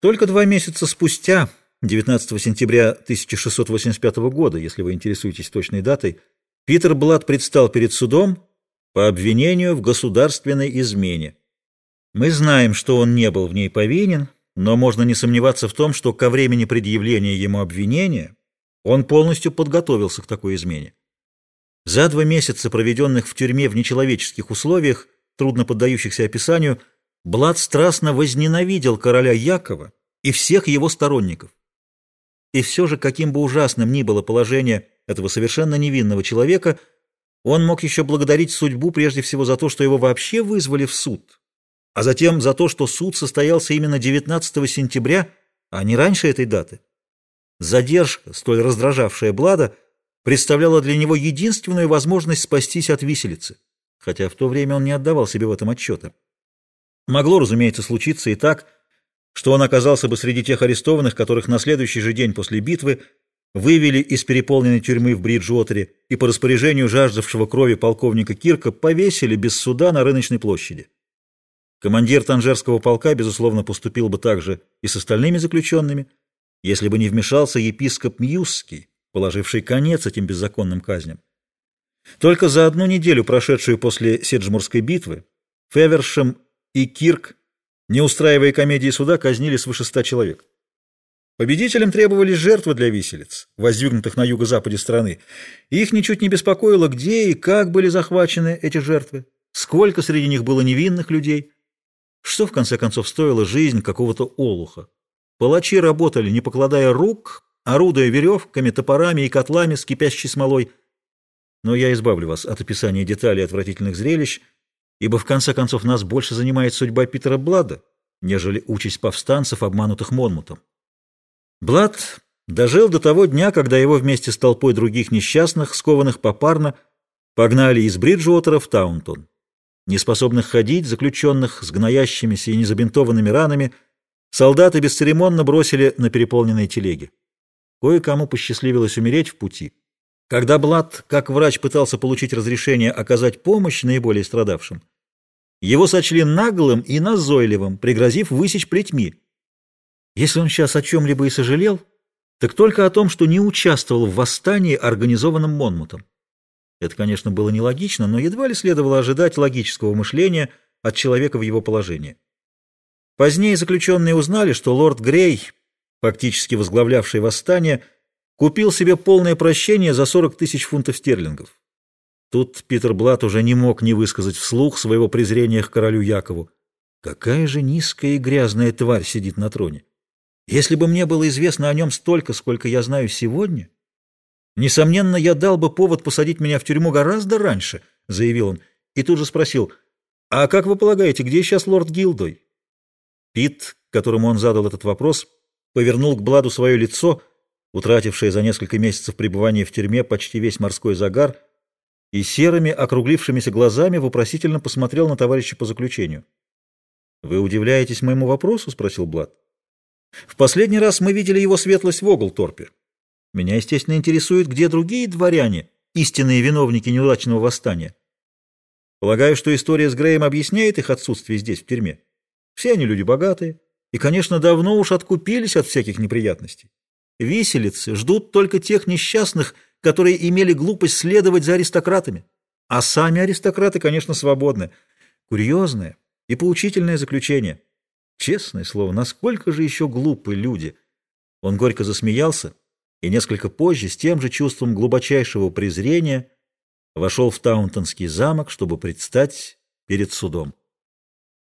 Только два месяца спустя, 19 сентября 1685 года, если вы интересуетесь точной датой, Питер Блад предстал перед судом по обвинению в государственной измене. Мы знаем, что он не был в ней повинен, но можно не сомневаться в том, что ко времени предъявления ему обвинения он полностью подготовился к такой измене. За два месяца, проведенных в тюрьме в нечеловеческих условиях, трудно поддающихся описанию, Блад страстно возненавидел короля Якова и всех его сторонников. И все же, каким бы ужасным ни было положение этого совершенно невинного человека, он мог еще благодарить судьбу прежде всего за то, что его вообще вызвали в суд, а затем за то, что суд состоялся именно 19 сентября, а не раньше этой даты. Задержка, столь раздражавшая Блада, представляла для него единственную возможность спастись от виселицы, хотя в то время он не отдавал себе в этом отчета. Могло, разумеется, случиться и так, что он оказался бы среди тех арестованных, которых на следующий же день после битвы вывели из переполненной тюрьмы в Бриджуотере и по распоряжению жаждавшего крови полковника Кирка повесили без суда на рыночной площади. Командир Танжерского полка, безусловно, поступил бы так же и с остальными заключенными, если бы не вмешался епископ Мьюзский, положивший конец этим беззаконным казням. Только за одну неделю, прошедшую после Седжмурской битвы, Февершем и Кирк, не устраивая комедии суда, казнили свыше ста человек. Победителям требовались жертвы для виселиц, воздвигнутых на юго-западе страны, их ничуть не беспокоило, где и как были захвачены эти жертвы, сколько среди них было невинных людей, что, в конце концов, стоила жизнь какого-то олуха. Палачи работали, не покладая рук, орудуя веревками, топорами и котлами с кипящей смолой. Но я избавлю вас от описания деталей отвратительных зрелищ, ибо, в конце концов, нас больше занимает судьба Питера Блада, нежели участь повстанцев, обманутых Монмутом. Блад дожил до того дня, когда его вместе с толпой других несчастных, скованных попарно, погнали из Бриджуотера в Таунтон. Неспособных ходить, заключенных с гноящимися и незабинтованными ранами, солдаты бесцеремонно бросили на переполненные телеги. Кое-кому посчастливилось умереть в пути. Когда Блад, как врач, пытался получить разрешение оказать помощь наиболее страдавшим, его сочли наглым и назойливым, пригрозив высечь плетьми. Если он сейчас о чем-либо и сожалел, так только о том, что не участвовал в восстании, организованном Монмутом. Это, конечно, было нелогично, но едва ли следовало ожидать логического мышления от человека в его положении. Позднее заключенные узнали, что лорд Грей, фактически возглавлявший восстание, купил себе полное прощение за 40 тысяч фунтов стерлингов. Тут Питер Блат уже не мог не высказать вслух своего презрения к королю Якову. Какая же низкая и грязная тварь сидит на троне! Если бы мне было известно о нем столько, сколько я знаю сегодня, несомненно, я дал бы повод посадить меня в тюрьму гораздо раньше, — заявил он, и тут же спросил, а как вы полагаете, где сейчас лорд Гилдой? Пит, которому он задал этот вопрос, повернул к Бладу свое лицо, утратившее за несколько месяцев пребывания в тюрьме почти весь морской загар, и серыми округлившимися глазами вопросительно посмотрел на товарища по заключению. «Вы удивляетесь моему вопросу?» — спросил Блад. В последний раз мы видели его светлость в Оглторпе. Меня, естественно, интересует, где другие дворяне, истинные виновники неудачного восстания. Полагаю, что история с Греем объясняет их отсутствие здесь, в тюрьме. Все они люди богатые и, конечно, давно уж откупились от всяких неприятностей. Виселицы ждут только тех несчастных, которые имели глупость следовать за аристократами. А сами аристократы, конечно, свободны. Курьезное и поучительное заключение – Честное слово, насколько же еще глупы люди! Он горько засмеялся и несколько позже с тем же чувством глубочайшего презрения вошел в Таунтонский замок, чтобы предстать перед судом.